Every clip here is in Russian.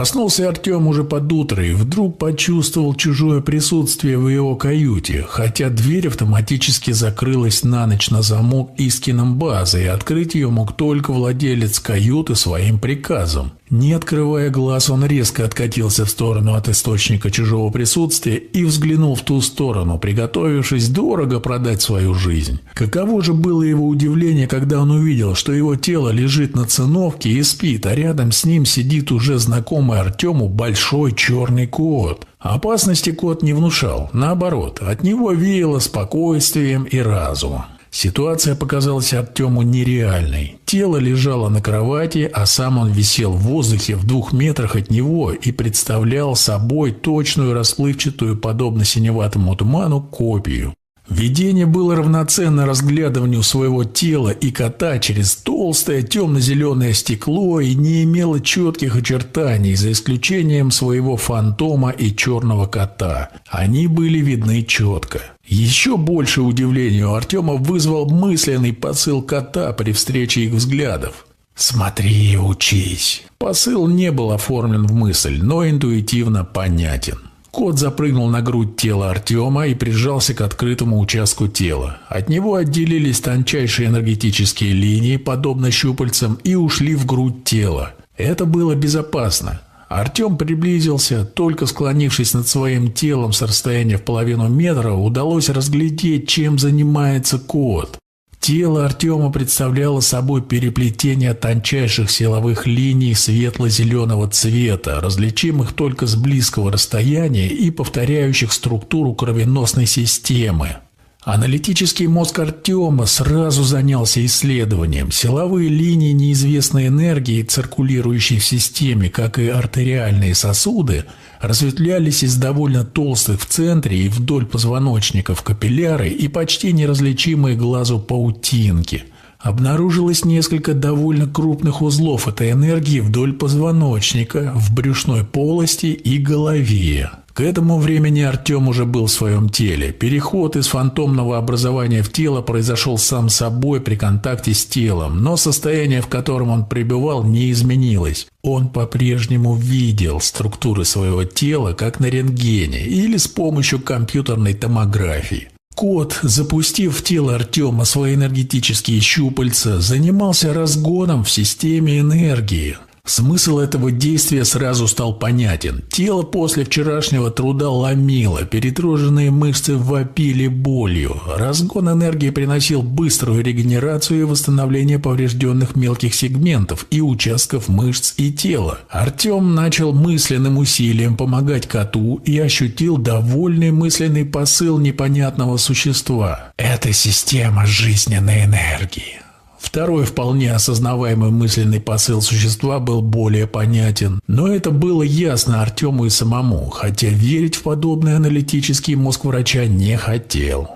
Проснулся Артем уже под утро и вдруг почувствовал чужое присутствие в его каюте, хотя дверь автоматически закрылась на ночь на замок Искином базы, и открыть ее мог только владелец каюты своим приказом. Не открывая глаз, он резко откатился в сторону от источника чужого присутствия и взглянул в ту сторону, приготовившись дорого продать свою жизнь. Каково же было его удивление, когда он увидел, что его тело лежит на циновке и спит, а рядом с ним сидит уже знакомый Артему большой черный кот. Опасности кот не внушал, наоборот, от него веяло спокойствием и разумом. Ситуация показалась Артему нереальной. Тело лежало на кровати, а сам он висел в воздухе в двух метрах от него и представлял собой точную расплывчатую, подобно синеватому туману, копию. Видение было равноценно разглядыванию своего тела и кота через толстое темно-зеленое стекло и не имело четких очертаний, за исключением своего фантома и черного кота. Они были видны четко. Еще больше удивления у Артема вызвал мысленный посыл кота при встрече их взглядов. «Смотри и учись». Посыл не был оформлен в мысль, но интуитивно понятен. Кот запрыгнул на грудь тела Артема и прижался к открытому участку тела. От него отделились тончайшие энергетические линии, подобно щупальцам, и ушли в грудь тела. Это было безопасно. Артем приблизился, только склонившись над своим телом с расстояния в половину метра, удалось разглядеть, чем занимается кот. Тело Артема представляло собой переплетение тончайших силовых линий светло-зеленого цвета, различимых только с близкого расстояния и повторяющих структуру кровеносной системы. Аналитический мозг Артема сразу занялся исследованием. Силовые линии неизвестной энергии, циркулирующие в системе, как и артериальные сосуды, разветвлялись из довольно толстых в центре и вдоль позвоночников капилляры и почти неразличимые глазу паутинки. Обнаружилось несколько довольно крупных узлов этой энергии вдоль позвоночника, в брюшной полости и голове. К этому времени Артем уже был в своем теле. Переход из фантомного образования в тело произошел сам собой при контакте с телом, но состояние, в котором он пребывал, не изменилось. Он по-прежнему видел структуры своего тела, как на рентгене или с помощью компьютерной томографии. Кот, запустив в тело Артема свои энергетические щупальца, занимался разгоном в системе энергии. Смысл этого действия сразу стал понятен. Тело после вчерашнего труда ломило, перетруженные мышцы вопили болью. Разгон энергии приносил быструю регенерацию и восстановление поврежденных мелких сегментов и участков мышц и тела. Артем начал мысленным усилием помогать коту и ощутил довольный мысленный посыл непонятного существа. Это система жизненной энергии. Второй вполне осознаваемый мысленный посыл существа был более понятен, но это было ясно Артему и самому, хотя верить в подобный аналитический мозг врача не хотел.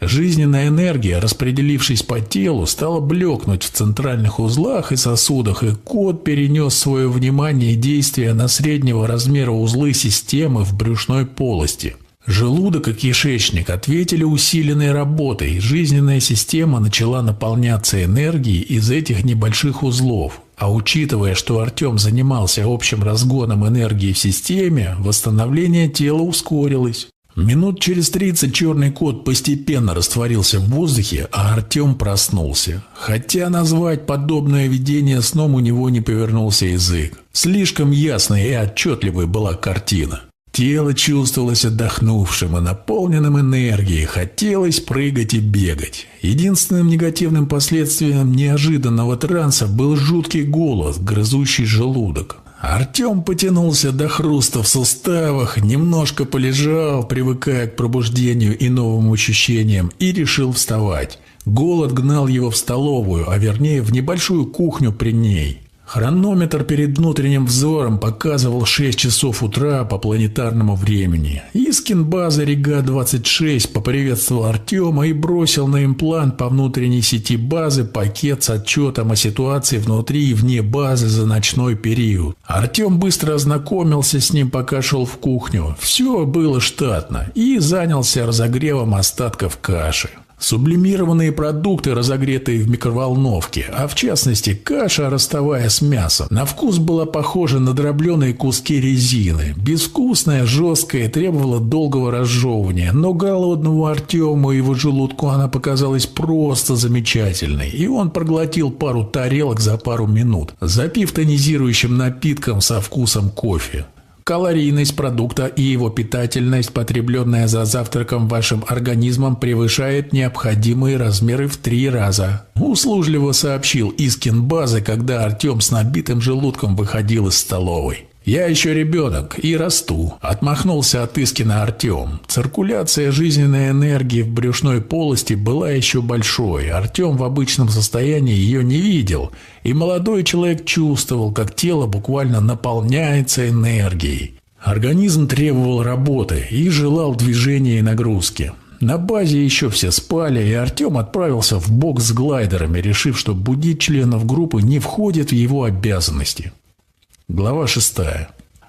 Жизненная энергия, распределившись по телу, стала блекнуть в центральных узлах и сосудах, и кот перенес свое внимание и действия на среднего размера узлы системы в брюшной полости – Желудок и кишечник ответили усиленной работой, жизненная система начала наполняться энергией из этих небольших узлов. А учитывая, что Артем занимался общим разгоном энергии в системе, восстановление тела ускорилось. Минут через 30 черный кот постепенно растворился в воздухе, а Артем проснулся. Хотя назвать подобное видение сном у него не повернулся язык. Слишком ясной и отчетливой была картина. Тело чувствовалось отдохнувшим и наполненным энергией, хотелось прыгать и бегать. Единственным негативным последствием неожиданного транса был жуткий голод, грызущий желудок. Артем потянулся до хруста в суставах, немножко полежал, привыкая к пробуждению и новым ощущениям, и решил вставать. Голод гнал его в столовую, а вернее в небольшую кухню при ней. Хронометр перед внутренним взором показывал 6 часов утра по планетарному времени. Искин база Рига-26 поприветствовал Артема и бросил на имплант по внутренней сети базы пакет с отчетом о ситуации внутри и вне базы за ночной период. Артем быстро ознакомился с ним, пока шел в кухню. Все было штатно и занялся разогревом остатков каши. Сублимированные продукты, разогретые в микроволновке, а в частности каша ростовая с мясом, на вкус была похожа на дробленые куски резины. Безвкусная, жесткая, требовала долгого разжевывания, но голодному Артему и его желудку она показалась просто замечательной, и он проглотил пару тарелок за пару минут, запив тонизирующим напитком со вкусом кофе. Калорийность продукта и его питательность, потребленная за завтраком вашим организмом, превышает необходимые размеры в три раза. Услужливо сообщил Искин Базы, когда Артем с набитым желудком выходил из столовой. «Я еще ребенок и расту», – отмахнулся от Искина Артем. Циркуляция жизненной энергии в брюшной полости была еще большой. Артем в обычном состоянии ее не видел, и молодой человек чувствовал, как тело буквально наполняется энергией. Организм требовал работы и желал движения и нагрузки. На базе еще все спали, и Артем отправился в бокс с глайдерами, решив, что будить членов группы не входит в его обязанности. Глава 6.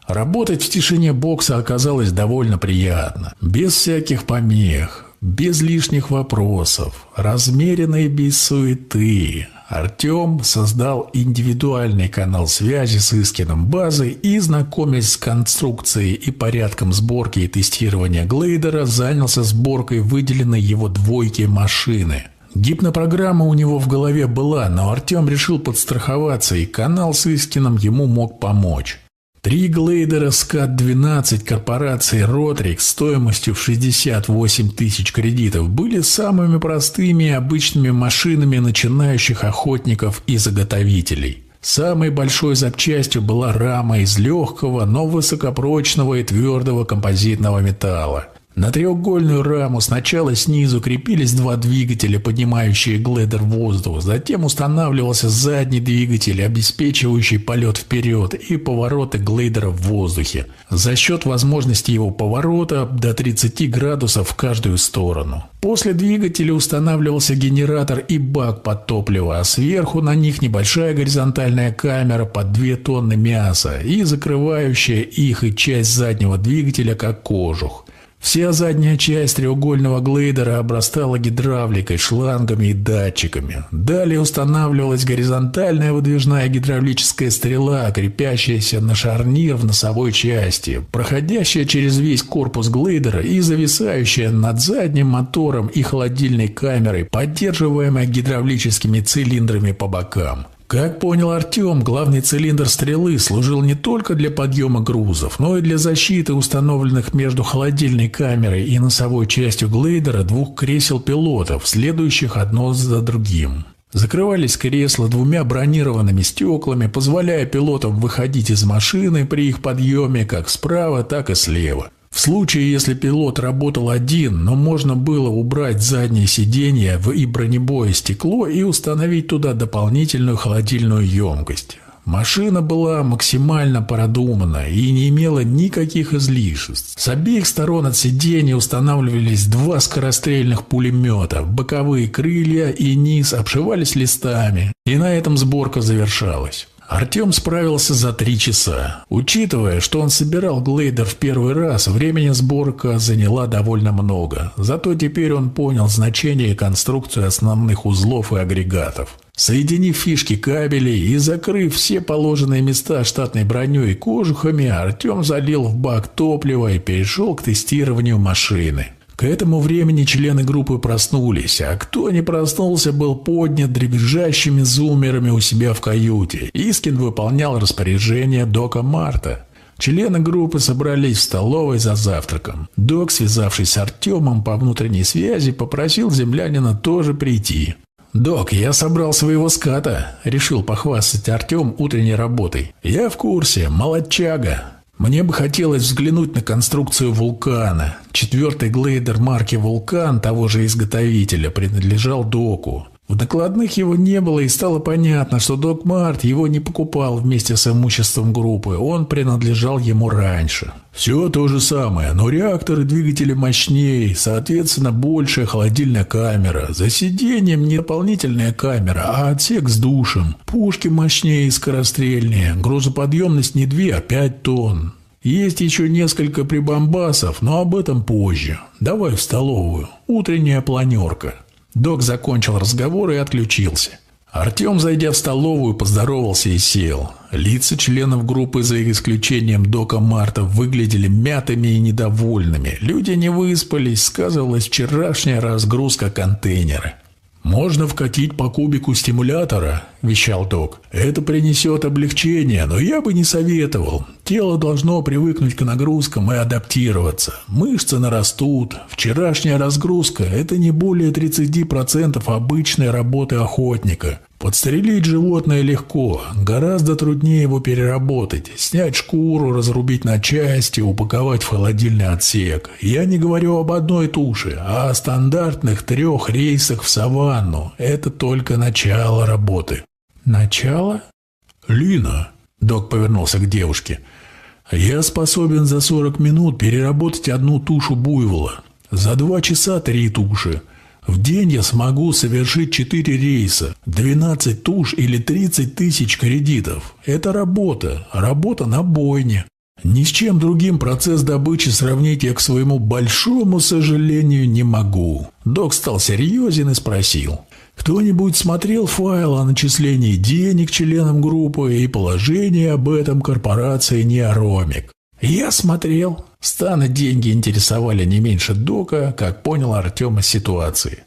Работать в тишине бокса оказалось довольно приятно. Без всяких помех, без лишних вопросов, размеренно и без суеты. Артем создал индивидуальный канал связи с Искином базы и, знакомясь с конструкцией и порядком сборки и тестирования глейдера, занялся сборкой выделенной его двойки машины – Гипнопрограмма у него в голове была, но Артем решил подстраховаться, и канал с Искином ему мог помочь. Три глейдера СКАТ-12 корпорации «Ротрикс» стоимостью в 68 тысяч кредитов были самыми простыми и обычными машинами начинающих охотников и заготовителей. Самой большой запчастью была рама из легкого, но высокопрочного и твердого композитного металла. На треугольную раму сначала снизу крепились два двигателя, поднимающие гледер в воздух, затем устанавливался задний двигатель, обеспечивающий полет вперед и повороты глейдера в воздухе, за счет возможности его поворота до 30 градусов в каждую сторону. После двигателя устанавливался генератор и бак под топливо, а сверху на них небольшая горизонтальная камера под 2 тонны мяса и закрывающая их и часть заднего двигателя как кожух. Вся задняя часть треугольного глейдера обрастала гидравликой, шлангами и датчиками. Далее устанавливалась горизонтальная выдвижная гидравлическая стрела, крепящаяся на шарнир в носовой части, проходящая через весь корпус глейдера и зависающая над задним мотором и холодильной камерой, поддерживаемая гидравлическими цилиндрами по бокам. Как понял Артем, главный цилиндр стрелы служил не только для подъема грузов, но и для защиты установленных между холодильной камерой и носовой частью глейдера двух кресел пилотов, следующих одно за другим. Закрывались кресла двумя бронированными стеклами, позволяя пилотам выходить из машины при их подъеме как справа, так и слева. В случае, если пилот работал один, но можно было убрать заднее сиденье и бронебое стекло и установить туда дополнительную холодильную емкость. Машина была максимально продумана и не имела никаких излишеств. С обеих сторон от сиденья устанавливались два скорострельных пулемета, боковые крылья и низ обшивались листами, и на этом сборка завершалась. Артем справился за три часа. Учитывая, что он собирал глейдер в первый раз, времени сборка заняла довольно много. Зато теперь он понял значение и конструкцию основных узлов и агрегатов. Соединив фишки кабелей и закрыв все положенные места штатной броней и кожухами, Артем залил в бак топлива и перешел к тестированию машины. К этому времени члены группы проснулись, а кто не проснулся, был поднят дребезжащими зумерами у себя в каюте. Искин выполнял распоряжение Дока Марта. Члены группы собрались в столовой за завтраком. Док, связавшись с Артемом по внутренней связи, попросил землянина тоже прийти. «Док, я собрал своего ската», — решил похвастать Артем утренней работой. «Я в курсе, молодчага. Мне бы хотелось взглянуть на конструкцию вулкана. Четвертый глейдер марки «Вулкан» того же изготовителя принадлежал доку. В накладных его не было, и стало понятно, что Док Март его не покупал вместе с имуществом группы, он принадлежал ему раньше. Все то же самое, но реакторы двигатели мощнее, соответственно, большая холодильная камера. За сиденьем не дополнительная камера, а отсек с душем. Пушки мощнее и скорострельнее, грузоподъемность не 2, а 5 тонн. Есть еще несколько прибамбасов, но об этом позже. Давай в столовую. Утренняя планерка. Док закончил разговор и отключился. Артем, зайдя в столовую, поздоровался и сел. Лица членов группы, за исключением Дока Марта, выглядели мятыми и недовольными. Люди не выспались, сказывалась вчерашняя разгрузка контейнера. «Можно вкатить по кубику стимулятора», – вещал док. «Это принесет облегчение, но я бы не советовал. Тело должно привыкнуть к нагрузкам и адаптироваться. Мышцы нарастут. Вчерашняя разгрузка – это не более 30% обычной работы охотника. Подстрелить животное легко, гораздо труднее его переработать, снять шкуру, разрубить на части, упаковать в холодильный отсек. Я не говорю об одной туше, а о стандартных трех рейсах в саванну. Это только начало работы. Начало? Лина, док повернулся к девушке. Я способен за 40 минут переработать одну тушу буйвола. За два часа три туши. В день я смогу совершить 4 рейса, 12 туш или 30 тысяч кредитов. Это работа, работа на бойне. Ни с чем другим процесс добычи сравнить я, к своему большому сожалению, не могу. Док стал серьезен и спросил. Кто-нибудь смотрел файл о начислении денег членам группы и положении об этом корпорации Неоромик? Я смотрел. Стана деньги интересовали не меньше Дока, как понял Артем из ситуации.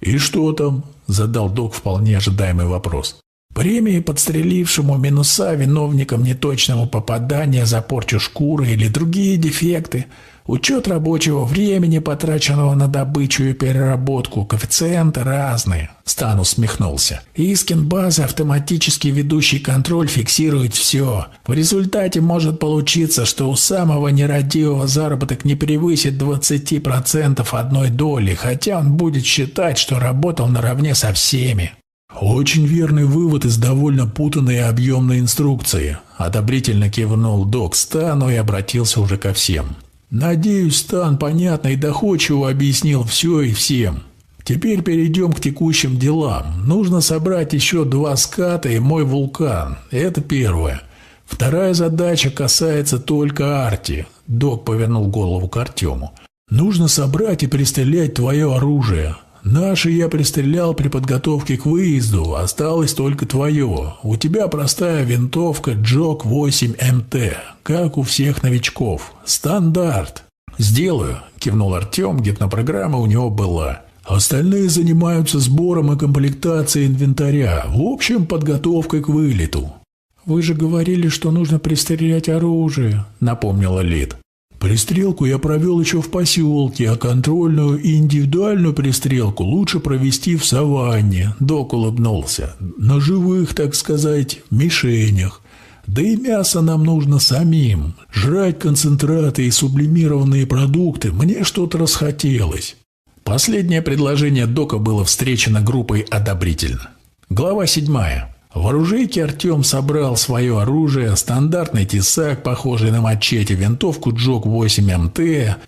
«И что там?» – задал Док вполне ожидаемый вопрос. Премии подстрелившему минуса виновникам неточного попадания за порчу шкуры или другие дефекты – Учет рабочего времени, потраченного на добычу и переработку, коэффициенты разные. Стан усмехнулся. Искин базы автоматически ведущий контроль фиксирует все. В результате может получиться, что у самого нерадивого заработок не превысит 20% одной доли, хотя он будет считать, что работал наравне со всеми. «Очень верный вывод из довольно путанной и объемной инструкции», – одобрительно кивнул док Стану и обратился уже ко всем. Надеюсь, Стан понятно и доходчиво объяснил все и всем. Теперь перейдем к текущим делам. Нужно собрать еще два ската и мой вулкан. Это первое. Вторая задача касается только Арти. Док повернул голову к Артему. Нужно собрать и пристрелять твое оружие. Наши я пристрелял при подготовке к выезду, осталось только твое. У тебя простая винтовка Джок 8 МТ, как у всех новичков. Стандарт. Сделаю, кивнул Артем, гипнопрограмма у него была. Остальные занимаются сбором и комплектацией инвентаря, в общем, подготовкой к вылету. «Вы же говорили, что нужно пристрелять оружие», — напомнила Лид. Пристрелку я провел еще в поселке, а контрольную и индивидуальную пристрелку лучше провести в саванне. Док улыбнулся. На живых, так сказать, мишенях. Да и мясо нам нужно самим. Жрать концентраты и сублимированные продукты мне что-то расхотелось. Последнее предложение Дока было встречено группой одобрительно. Глава седьмая. В оружейке Артем собрал свое оружие, стандартный тесак, похожий на мачете, винтовку Джок 8 МТ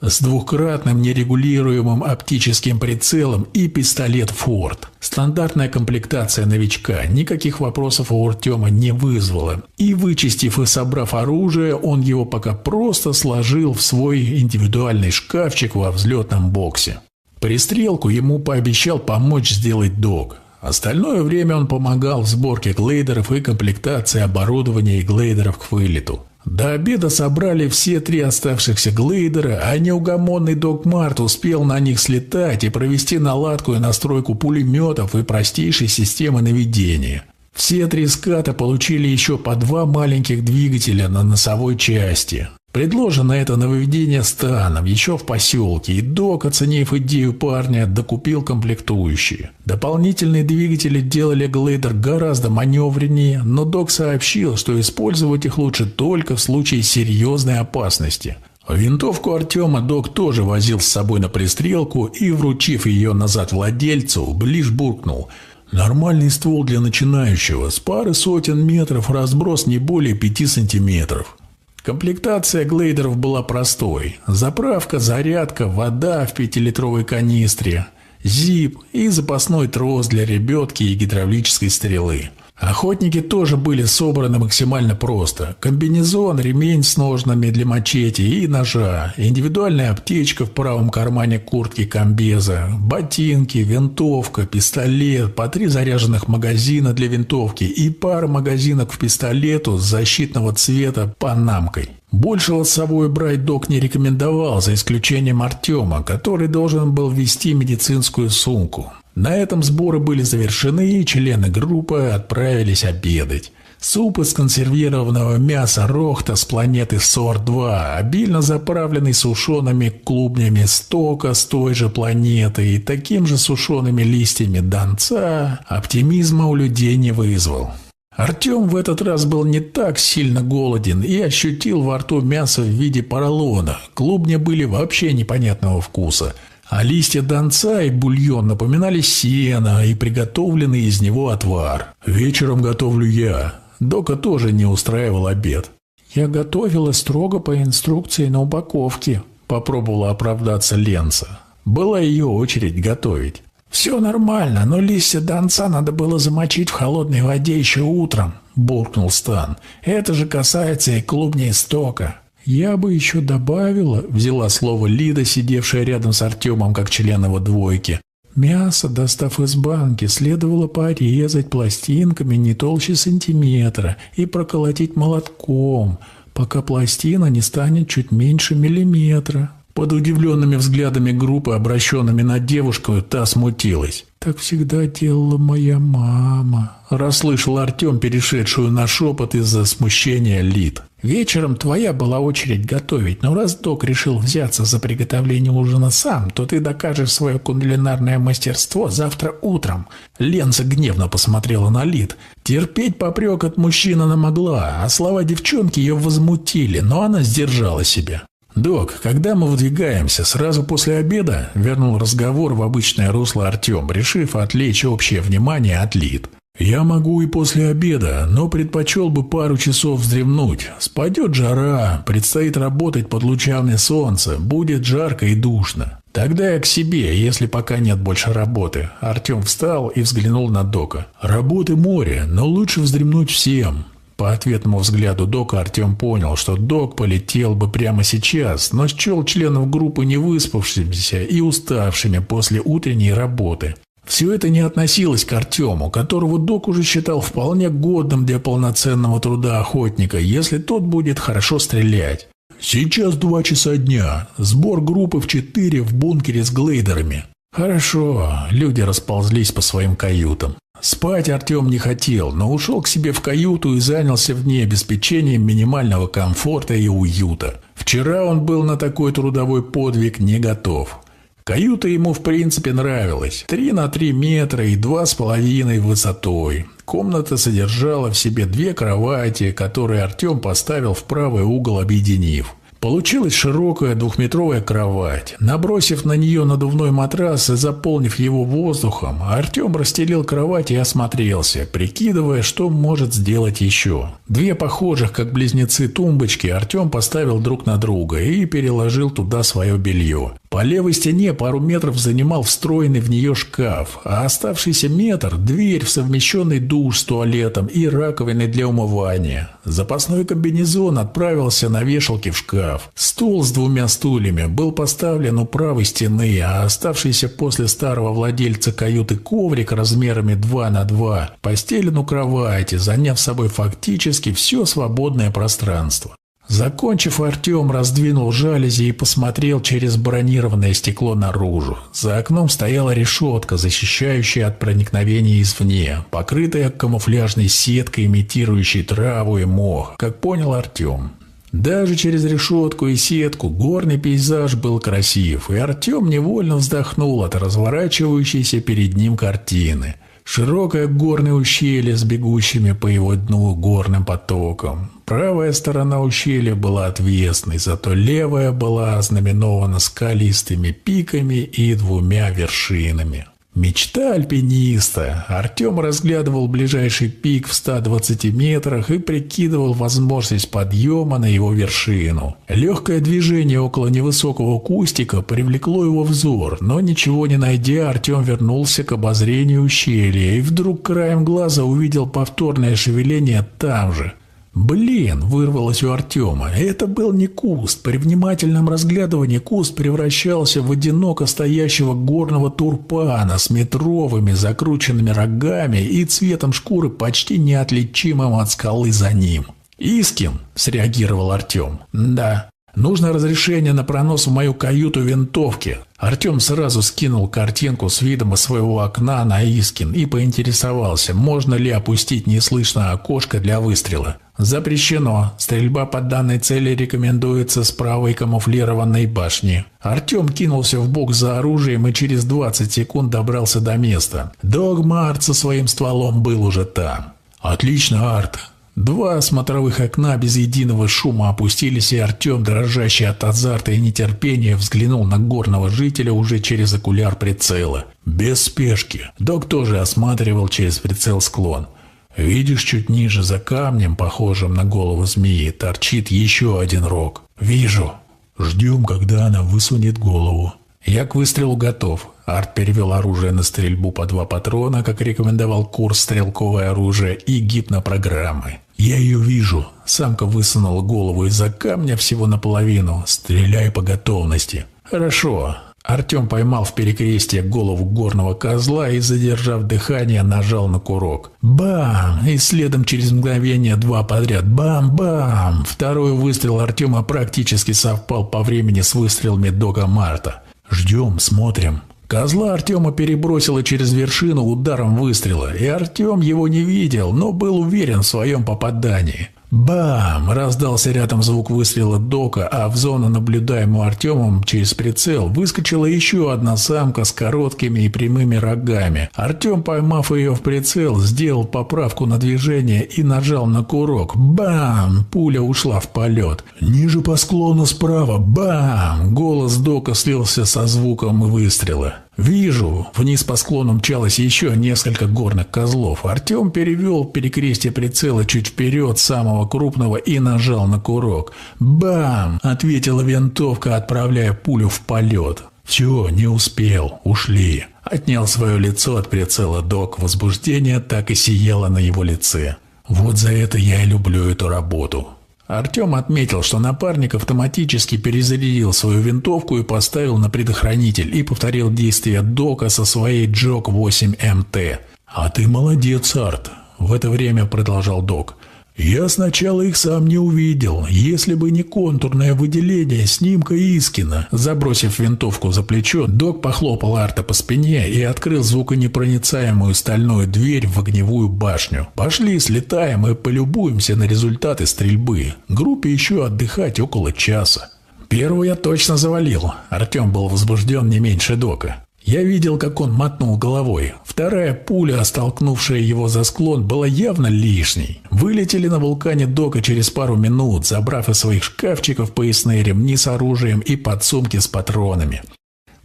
с двухкратным нерегулируемым оптическим прицелом и пистолет Форд. Стандартная комплектация новичка никаких вопросов у Артема не вызвала. И вычистив и собрав оружие, он его пока просто сложил в свой индивидуальный шкафчик во взлетном боксе. Пристрелку ему пообещал помочь сделать док. Остальное время он помогал в сборке глейдеров и комплектации оборудования и глейдеров к вылету. До обеда собрали все три оставшихся глейдера, а неугомонный Док Март успел на них слетать и провести наладку и настройку пулеметов и простейшей системы наведения. Все три ската получили еще по два маленьких двигателя на носовой части. Предложено это нововведение станом еще в поселке, и док, оценив идею парня, докупил комплектующие. Дополнительные двигатели делали глейдер гораздо маневреннее, но док сообщил, что использовать их лучше только в случае серьезной опасности. Винтовку Артема док тоже возил с собой на пристрелку и, вручив ее назад владельцу, лишь буркнул – Нормальный ствол для начинающего, с пары сотен метров разброс не более пяти сантиметров. Комплектация глейдеров была простой. Заправка, зарядка, вода в пятилитровой канистре, зип и запасной трос для ребятки и гидравлической стрелы. Охотники тоже были собраны максимально просто. Комбинезон, ремень с ножнами для мачете и ножа, индивидуальная аптечка в правом кармане куртки комбеза, ботинки, винтовка, пистолет, по три заряженных магазина для винтовки и пара магазинок в пистолету с защитного цвета панамкой. Большего с собой брать док не рекомендовал, за исключением Артема, который должен был вести медицинскую сумку. На этом сборы были завершены, и члены группы отправились обедать. Суп из консервированного мяса Рохта с планеты Сор-2, обильно заправленный сушеными клубнями стока с той же планеты и таким же сушеными листьями донца, оптимизма у людей не вызвал. Артем в этот раз был не так сильно голоден и ощутил во рту мясо в виде поролона. Клубни были вообще непонятного вкуса – а листья донца и бульон напоминали сено и приготовленный из него отвар. Вечером готовлю я. Дока тоже не устраивал обед. Я готовила строго по инструкции на упаковке. Попробовала оправдаться Ленца. Была ее очередь готовить. «Все нормально, но листья донца надо было замочить в холодной воде еще утром», – буркнул Стан. «Это же касается и клубней стока». «Я бы еще добавила», – взяла слово Лида, сидевшая рядом с Артемом как член его двойки. «Мясо, достав из банки, следовало порезать пластинками не толще сантиметра и проколотить молотком, пока пластина не станет чуть меньше миллиметра». Под удивленными взглядами группы, обращенными на девушку, та смутилась. «Так всегда делала моя мама», – расслышал Артем, перешедшую на шепот из-за смущения Лид. «Вечером твоя была очередь готовить, но раз док решил взяться за приготовление ужина сам, то ты докажешь свое кулинарное мастерство завтра утром». Ленца гневно посмотрела на Лид. Терпеть попрек от мужчины она могла, а слова девчонки ее возмутили, но она сдержала себя. «Док, когда мы выдвигаемся? Сразу после обеда?» – вернул разговор в обычное русло Артем, решив отвлечь общее внимание от Лид. «Я могу и после обеда, но предпочел бы пару часов вздремнуть. Спадет жара, предстоит работать под лучами солнца, будет жарко и душно. Тогда я к себе, если пока нет больше работы». Артем встал и взглянул на Дока. «Работы море, но лучше вздремнуть всем. По ответному взгляду Дока Артем понял, что Док полетел бы прямо сейчас, но счел членов группы невыспавшимися и уставшими после утренней работы. Все это не относилось к Артему, которого Док уже считал вполне годным для полноценного труда охотника, если тот будет хорошо стрелять. «Сейчас два часа дня. Сбор группы в четыре в бункере с глейдерами». «Хорошо». Люди расползлись по своим каютам. Спать Артем не хотел, но ушел к себе в каюту и занялся в ней обеспечением минимального комфорта и уюта. Вчера он был на такой трудовой подвиг не готов. Каюта ему в принципе нравилась. Три на три метра и два с половиной высотой. Комната содержала в себе две кровати, которые Артем поставил в правый угол, объединив. Получилась широкая двухметровая кровать. Набросив на нее надувной матрас и заполнив его воздухом, Артем расстелил кровать и осмотрелся, прикидывая, что может сделать еще. Две похожих, как близнецы, тумбочки Артем поставил друг на друга и переложил туда свое белье. По левой стене пару метров занимал встроенный в нее шкаф, а оставшийся метр – дверь в совмещенный душ с туалетом и раковиной для умывания. Запасной комбинезон отправился на вешалке в шкаф. Стул с двумя стульями был поставлен у правой стены, а оставшийся после старого владельца каюты коврик размерами 2 на 2 постелен у кровати, заняв собой фактически все свободное пространство. Закончив, Артем раздвинул жалюзи и посмотрел через бронированное стекло наружу. За окном стояла решетка, защищающая от проникновения извне, покрытая камуфляжной сеткой, имитирующей траву и мох, как понял Артем. Даже через решетку и сетку горный пейзаж был красив, и Артем невольно вздохнул от разворачивающейся перед ним картины. Широкое горное ущелье с бегущими по его дну горным потоком. Правая сторона ущелья была отвесной, зато левая была ознаменована скалистыми пиками и двумя вершинами. Мечта альпиниста. Артем разглядывал ближайший пик в 120 метрах и прикидывал возможность подъема на его вершину. Легкое движение около невысокого кустика привлекло его взор, но ничего не найдя, Артем вернулся к обозрению ущелья и вдруг краем глаза увидел повторное шевеление там же – «Блин!» – вырвалось у Артема. Это был не куст. При внимательном разглядывании куст превращался в одиноко стоящего горного турпана с метровыми закрученными рогами и цветом шкуры почти неотличимым от скалы за ним. «Искин!» – среагировал Артем. «Да, Нужно разрешение на пронос в мою каюту винтовки. Артем сразу скинул картинку с видом из своего окна на Искин и поинтересовался, можно ли опустить неслышное окошко для выстрела. Запрещено. Стрельба по данной цели рекомендуется с правой камуфлированной башни. Артем кинулся в бок за оружием и через 20 секунд добрался до места. Дог Март со своим стволом был уже там. «Отлично, Арт. Два смотровых окна без единого шума опустились, и Артем, дрожащий от азарта и нетерпения, взглянул на горного жителя уже через окуляр прицела. Без спешки. Док тоже осматривал через прицел склон. Видишь, чуть ниже, за камнем, похожим на голову змеи, торчит еще один рог. Вижу. Ждем, когда она высунет голову. Я к выстрелу готов. Арт перевел оружие на стрельбу по два патрона, как рекомендовал курс стрелковое оружие и гипнопрограммы. «Я ее вижу». Самка высунула голову из-за камня всего наполовину. «Стреляй по готовности». «Хорошо». Артем поймал в перекрестие голову горного козла и, задержав дыхание, нажал на курок. Бам! И следом через мгновение два подряд. Бам-бам! Второй выстрел Артема практически совпал по времени с выстрелами Дога Марта. «Ждем, смотрим». Козла Артема перебросило через вершину ударом выстрела, и Артем его не видел, но был уверен в своем попадании. Бам! Раздался рядом звук выстрела Дока, а в зону, наблюдаемую Артемом через прицел, выскочила еще одна самка с короткими и прямыми рогами. Артем, поймав ее в прицел, сделал поправку на движение и нажал на курок. Бам! Пуля ушла в полет. Ниже по склону справа. Бам! Голос Дока слился со звуком выстрела. «Вижу!» Вниз по склону мчалось еще несколько горных козлов. Артем перевел перекрестие прицела чуть вперед самого крупного и нажал на курок. «Бам!» – ответила винтовка, отправляя пулю в полет. «Все, не успел. Ушли». Отнял свое лицо от прицела док. Возбуждение так и сияло на его лице. «Вот за это я и люблю эту работу. Артем отметил, что напарник автоматически перезарядил свою винтовку и поставил на предохранитель и повторил действия Дока со своей Джок 8МТ. «А ты молодец, Арт!» – в это время продолжал Док. Я сначала их сам не увидел, если бы не контурное выделение снимка Искина. Забросив винтовку за плечо, док похлопал Арта по спине и открыл звуконепроницаемую стальную дверь в огневую башню. Пошли, слетаем и полюбуемся на результаты стрельбы. Группе еще отдыхать около часа. Первую я точно завалил. Артем был возбужден не меньше дока. Я видел, как он мотнул головой. Вторая пуля, столкнувшая его за склон, была явно лишней. Вылетели на вулкане Дока через пару минут, забрав из своих шкафчиков поясные ремни с оружием и подсумки с патронами.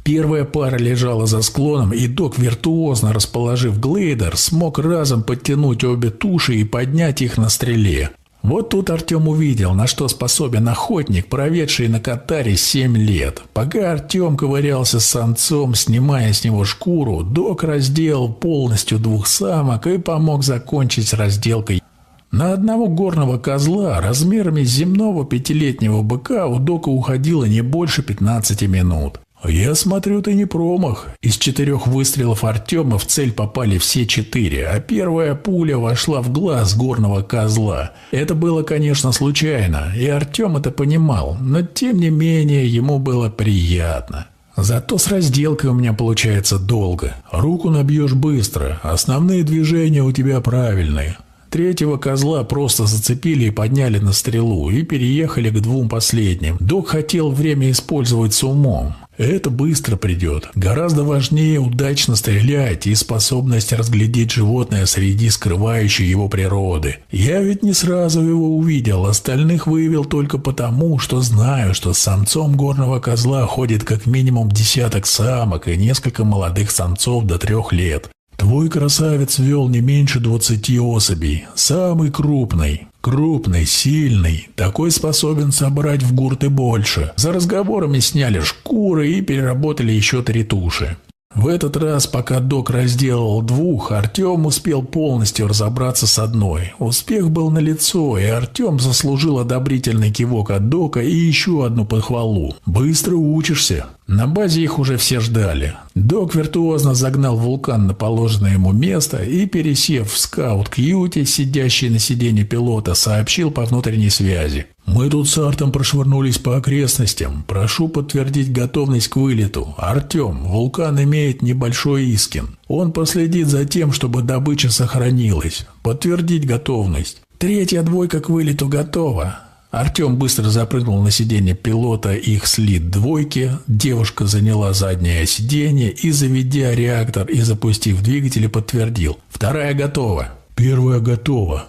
Первая пара лежала за склоном, и док, виртуозно расположив глейдер, смог разом подтянуть обе туши и поднять их на стреле. Вот тут Артем увидел, на что способен охотник, проведший на Катаре семь лет. Пока Артем ковырялся с самцом, снимая с него шкуру, док разделал полностью двух самок и помог закончить разделкой. На одного горного козла размерами земного пятилетнего быка у дока уходило не больше 15 минут. «Я смотрю, ты не промах». Из четырех выстрелов Артема в цель попали все четыре, а первая пуля вошла в глаз горного козла. Это было, конечно, случайно, и Артем это понимал, но тем не менее ему было приятно. Зато с разделкой у меня получается долго. Руку набьешь быстро, основные движения у тебя правильные. Третьего козла просто зацепили и подняли на стрелу, и переехали к двум последним. Док хотел время использовать с умом. Это быстро придет. Гораздо важнее удачно стрелять и способность разглядеть животное среди скрывающей его природы. Я ведь не сразу его увидел, остальных выявил только потому, что знаю, что с самцом горного козла ходит как минимум десяток самок и несколько молодых самцов до трех лет. Твой красавец вел не меньше двадцати особей, самый крупный. Крупный, сильный, такой способен собрать в гурты больше. За разговорами сняли шкуры и переработали еще три туши. В этот раз, пока док разделал двух, Артем успел полностью разобраться с одной. Успех был налицо, и Артем заслужил одобрительный кивок от дока и еще одну похвалу. «Быстро учишься». На базе их уже все ждали. Док виртуозно загнал вулкан на положенное ему место и, пересев в скаут-кьюте, сидящий на сиденье пилота, сообщил по внутренней связи. «Мы тут с Артом прошвырнулись по окрестностям. Прошу подтвердить готовность к вылету. Артем, вулкан имеет небольшой искин. Он последит за тем, чтобы добыча сохранилась. Подтвердить готовность. Третья двойка к вылету готова. Артем быстро запрыгнул на сиденье пилота их слит двойки, девушка заняла заднее сиденье и, заведя реактор и запустив двигатели, подтвердил. Вторая готова. Первая готова.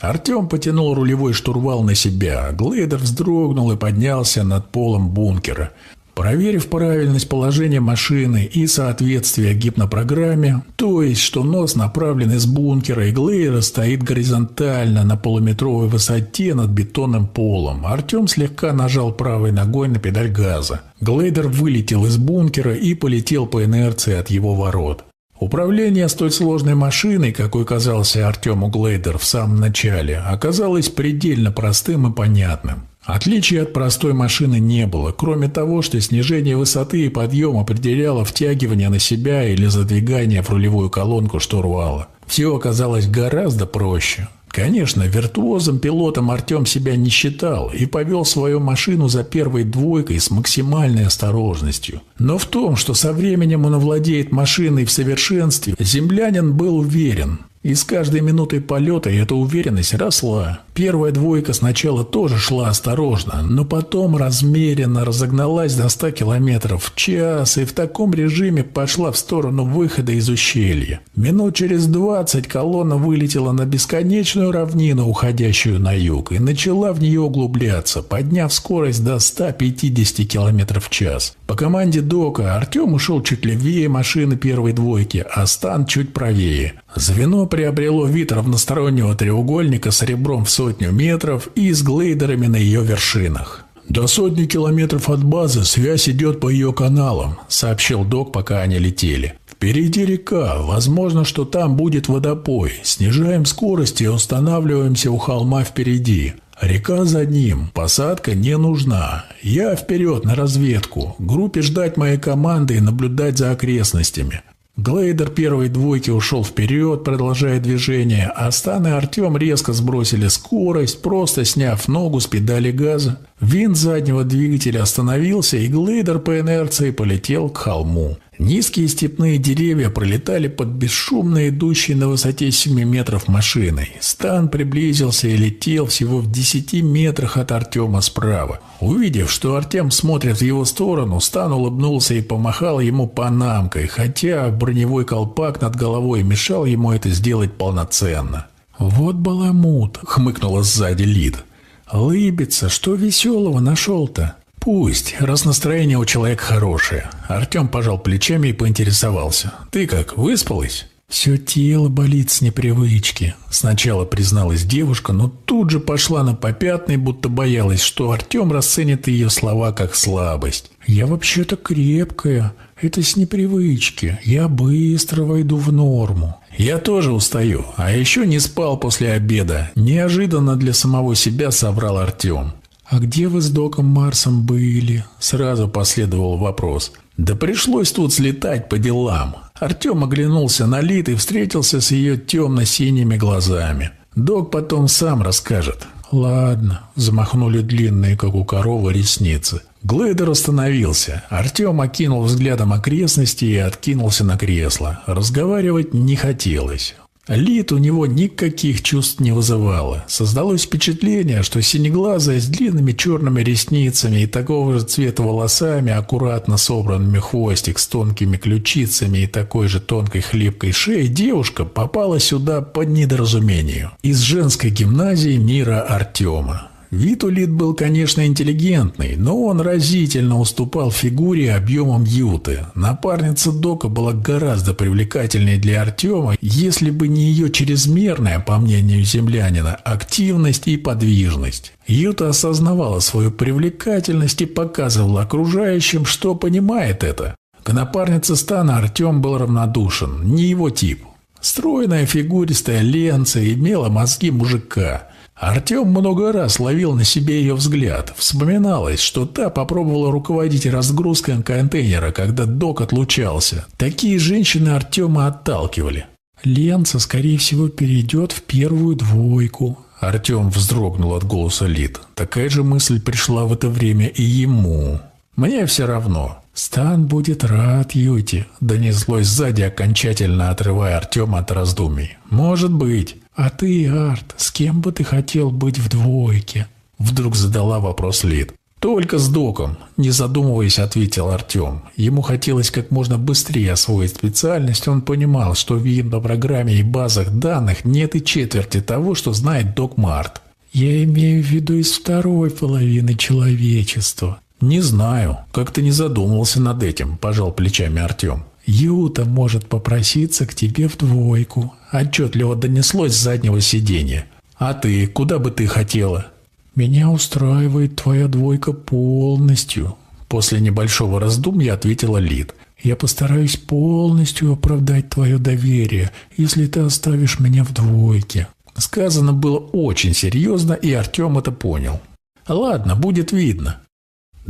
Артем потянул рулевой штурвал на себя. Глейдер вздрогнул и поднялся над полом бункера. Проверив правильность положения машины и соответствие гипнопрограмме, то есть, что нос направлен из бункера и глейдер стоит горизонтально на полуметровой высоте над бетонным полом, Артем слегка нажал правой ногой на педаль газа. Глейдер вылетел из бункера и полетел по инерции от его ворот. Управление столь сложной машиной, какой казался Артему Глейдер в самом начале, оказалось предельно простым и понятным. Отличий от простой машины не было, кроме того, что снижение высоты и подъем определяло втягивание на себя или задвигание в рулевую колонку штурвала. Все оказалось гораздо проще. Конечно, виртуозом-пилотом Артем себя не считал и повел свою машину за первой двойкой с максимальной осторожностью. Но в том, что со временем он овладеет машиной в совершенстве, землянин был уверен. И с каждой минутой полета эта уверенность росла. Первая двойка сначала тоже шла осторожно, но потом размеренно разогналась до 100 км в час и в таком режиме пошла в сторону выхода из ущелья. Минут через 20 колонна вылетела на бесконечную равнину, уходящую на юг, и начала в нее углубляться, подняв скорость до 150 км в час. По команде Дока Артем ушел чуть левее машины первой двойки, а Стан чуть правее. Звено приобрело вид равностороннего треугольника с ребром в сотню метров и с глейдерами на ее вершинах. «До сотни километров от базы связь идет по ее каналам», — сообщил док, пока они летели. «Впереди река. Возможно, что там будет водопой. Снижаем скорость и устанавливаемся у холма впереди. Река за ним. Посадка не нужна. Я вперед на разведку. Группе ждать моей команды и наблюдать за окрестностями. Глейдер первой двойки ушел вперед, продолжая движение, а Стан и Артем резко сбросили скорость, просто сняв ногу с педали газа. Винт заднего двигателя остановился, и глейдер по инерции полетел к холму. Низкие степные деревья пролетали под бесшумно идущей на высоте 7 метров машиной. Стан приблизился и летел всего в 10 метрах от Артема справа. Увидев, что Артем смотрит в его сторону, Стан улыбнулся и помахал ему панамкой, хотя броневой колпак над головой мешал ему это сделать полноценно. «Вот баламут», — хмыкнула сзади Лид. «Лыбится, что веселого нашел-то?» «Пусть, раз настроение у человека хорошее». Артем пожал плечами и поинтересовался. «Ты как, выспалась?» «Все тело болит с непривычки», — сначала призналась девушка, но тут же пошла на попятный, будто боялась, что Артем расценит ее слова как слабость. «Я вообще-то крепкая, это с непривычки, я быстро войду в норму». «Я тоже устаю, а еще не спал после обеда», — неожиданно для самого себя соврал Артем. «А где вы с доком Марсом были?» — сразу последовал вопрос. «Да пришлось тут слетать по делам». Артем оглянулся на Лид и встретился с ее темно-синими глазами. Док потом сам расскажет. «Ладно», — замахнули длинные, как у коровы, ресницы. Глейдер остановился. Артем окинул взглядом окрестности и откинулся на кресло. Разговаривать не хотелось. Лид у него никаких чувств не вызывало. Создалось впечатление, что синеглазая с длинными черными ресницами и такого же цвета волосами, аккуратно собранными хвостик с тонкими ключицами и такой же тонкой хлипкой шеей девушка попала сюда по недоразумению. Из женской гимназии мира Артема. Вид у Лид был, конечно, интеллигентный, но он разительно уступал фигуре объемом Юты. Напарница Дока была гораздо привлекательнее для Артема, если бы не ее чрезмерная, по мнению землянина, активность и подвижность. Юта осознавала свою привлекательность и показывала окружающим, что понимает это. К напарнице Стана Артем был равнодушен, не его тип. Стройная фигуристая ленца имела мозги мужика – Артем много раз ловил на себе ее взгляд. Вспоминалось, что та попробовала руководить разгрузкой контейнера, когда док отлучался. Такие женщины Артема отталкивали. «Ленца, скорее всего, перейдет в первую двойку». Артем вздрогнул от голоса Лид. Такая же мысль пришла в это время и ему. «Мне все равно. Стан будет рад Юте», — донеслось сзади, окончательно отрывая Артема от раздумий. «Может быть». «А ты, Арт, с кем бы ты хотел быть в двойке?» Вдруг задала вопрос Лид. «Только с доком», – не задумываясь, ответил Артем. Ему хотелось как можно быстрее освоить специальность, он понимал, что в программе и базах данных нет и четверти того, что знает док Март. «Я имею в виду из второй половины человечества». «Не знаю, как-то не задумывался над этим», – пожал плечами Артем. «Юта может попроситься к тебе в двойку», – отчетливо донеслось с заднего сиденья. «А ты, куда бы ты хотела?» «Меня устраивает твоя двойка полностью», – после небольшого раздумья ответила Лид. «Я постараюсь полностью оправдать твое доверие, если ты оставишь меня в двойке». Сказано было очень серьезно, и Артем это понял. «Ладно, будет видно».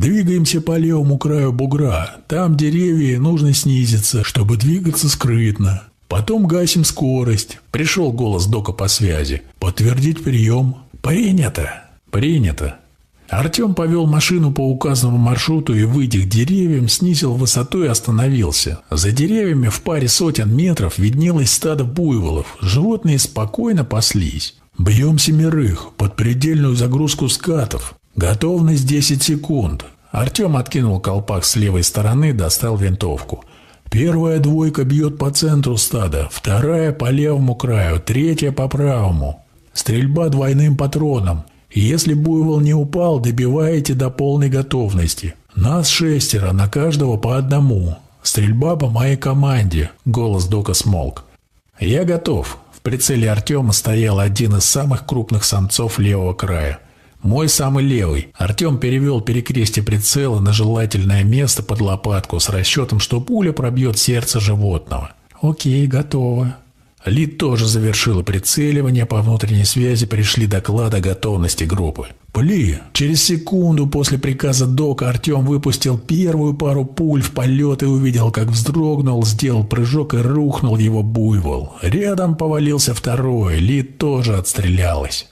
Двигаемся по левому краю бугра. Там деревья, нужно снизиться, чтобы двигаться скрытно. Потом гасим скорость. Пришел голос Дока по связи. Подтвердить прием. Принято. Принято. Артем повел машину по указанному маршруту и, выйдя к деревьям, снизил высоту и остановился. За деревьями в паре сотен метров виднелось стадо буйволов. Животные спокойно паслись. «Бьем семерых, под предельную загрузку скатов. Готовность 10 секунд. Артем откинул колпак с левой стороны, достал винтовку. Первая двойка бьет по центру стада, вторая по левому краю, третья по правому. Стрельба двойным патроном. Если буйвол не упал, добиваете до полной готовности. Нас шестеро, на каждого по одному. Стрельба по моей команде. Голос Дока смолк. Я готов. В прицеле Артема стоял один из самых крупных самцов левого края. Мой самый левый. Артем перевел перекрестие прицела на желательное место под лопатку с расчетом, что пуля пробьет сердце животного. Окей, готово. Лид тоже завершила прицеливание, по внутренней связи пришли доклады о готовности группы. Пли! Через секунду после приказа Дока Артем выпустил первую пару пуль в полет и увидел, как вздрогнул, сделал прыжок и рухнул его буйвол. Рядом повалился второй, Лид тоже отстрелялась.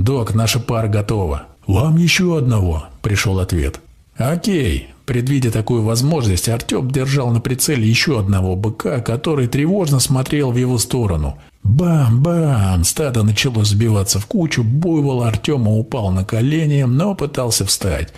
«Док, наша пара готова». «Вам еще одного», – пришел ответ. «Окей». Предвидя такую возможность, Артем держал на прицеле еще одного быка, который тревожно смотрел в его сторону. Бам-бам! Стадо начало сбиваться в кучу, буйвол Артема упал на колени, но пытался встать.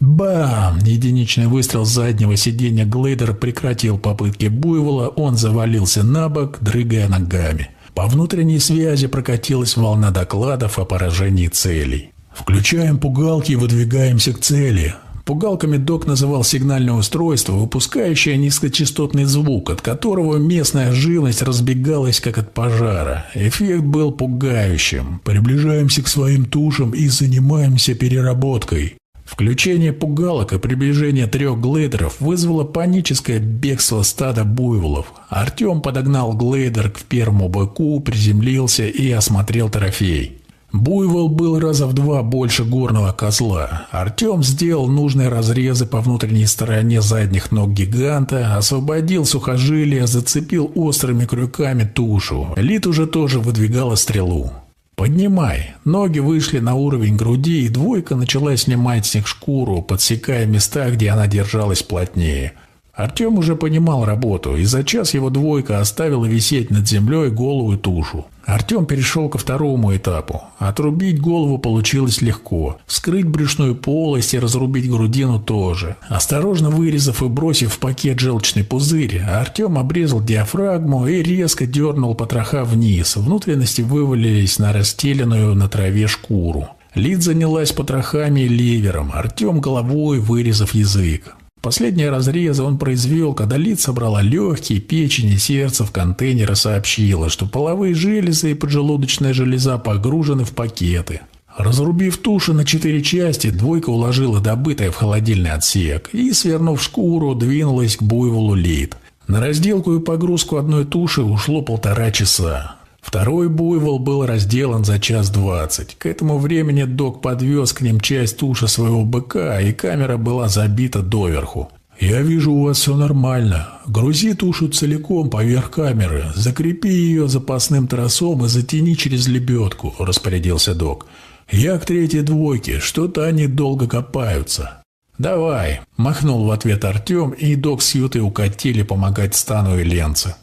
Бам! Единичный выстрел с заднего сиденья Глейдер прекратил попытки буйвола, он завалился на бок, дрыгая ногами. По внутренней связи прокатилась волна докладов о поражении целей. Включаем пугалки и выдвигаемся к цели. Пугалками док называл сигнальное устройство, выпускающее низкочастотный звук, от которого местная живность разбегалась как от пожара. Эффект был пугающим. Приближаемся к своим тушам и занимаемся переработкой. Включение пугалок и приближение трех глейдеров вызвало паническое бегство стада буйволов. Артем подогнал глейдер к первому быку, приземлился и осмотрел трофей. Буйвол был раза в два больше горного козла. Артем сделал нужные разрезы по внутренней стороне задних ног гиганта, освободил сухожилие, зацепил острыми крюками тушу. Лит уже тоже выдвигала стрелу. «Поднимай!» Ноги вышли на уровень груди, и двойка начала снимать с них шкуру, подсекая места, где она держалась плотнее. Артем уже понимал работу, и за час его двойка оставила висеть над землей голову и тушу. Артем перешел ко второму этапу. Отрубить голову получилось легко. Вскрыть брюшную полость и разрубить грудину тоже. Осторожно вырезав и бросив в пакет желчный пузырь, Артем обрезал диафрагму и резко дернул потроха вниз. Внутренности вывалились на расстеленную на траве шкуру. Лид занялась потрохами и ливером, Артем головой вырезав язык. Последние разрезы он произвел, когда Лид собрала легкие, печень и сердце в контейнер и сообщила, что половые железы и поджелудочная железа погружены в пакеты. Разрубив туши на четыре части, двойка уложила добытое в холодильный отсек и, свернув шкуру, двинулась к буйволу Лид. На разделку и погрузку одной туши ушло полтора часа. Второй буйвол был разделан за час двадцать. К этому времени док подвез к ним часть туши своего быка, и камера была забита доверху. «Я вижу, у вас все нормально. Грузи тушу целиком поверх камеры, закрепи ее запасным тросом и затяни через лебедку», – распорядился док. «Я к третьей двойке, что-то они долго копаются». «Давай», – махнул в ответ Артем, и док с Ютой укатили помогать Стану и Ленце.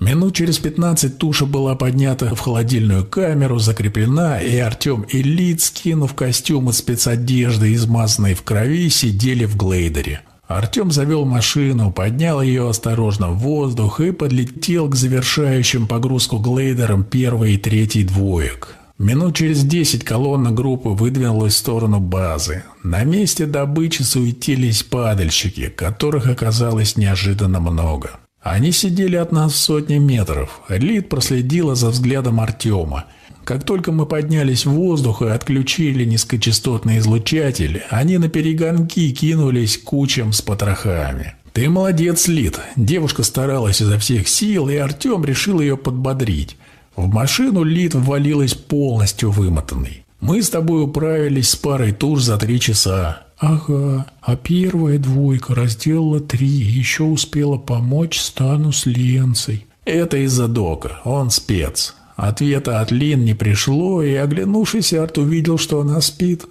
Минут через пятнадцать туша была поднята в холодильную камеру, закреплена, и Артем и Лид, скинув костюм из спецодежды, измазанной в крови, сидели в глейдере. Артем завел машину, поднял ее осторожно в воздух и подлетел к завершающим погрузку глейдерам первой и третьей двоек. Минут через десять колонна группы выдвинулась в сторону базы. На месте добычи суетились падальщики, которых оказалось неожиданно много. Они сидели от нас в сотни метров. Лид проследила за взглядом Артема. Как только мы поднялись в воздух и отключили низкочастотный излучатель, они на перегонки кинулись кучам с потрохами. «Ты молодец, Лид!» Девушка старалась изо всех сил, и Артем решил ее подбодрить. В машину Лид ввалилась полностью вымотанной. «Мы с тобой управились с парой туш за три часа. Ага, а первая двойка разделала три, еще успела помочь Стану с Ленцей. Это из-за Дока, он спец. Ответа от Лин не пришло, и, оглянувшись, Арт увидел, что она спит.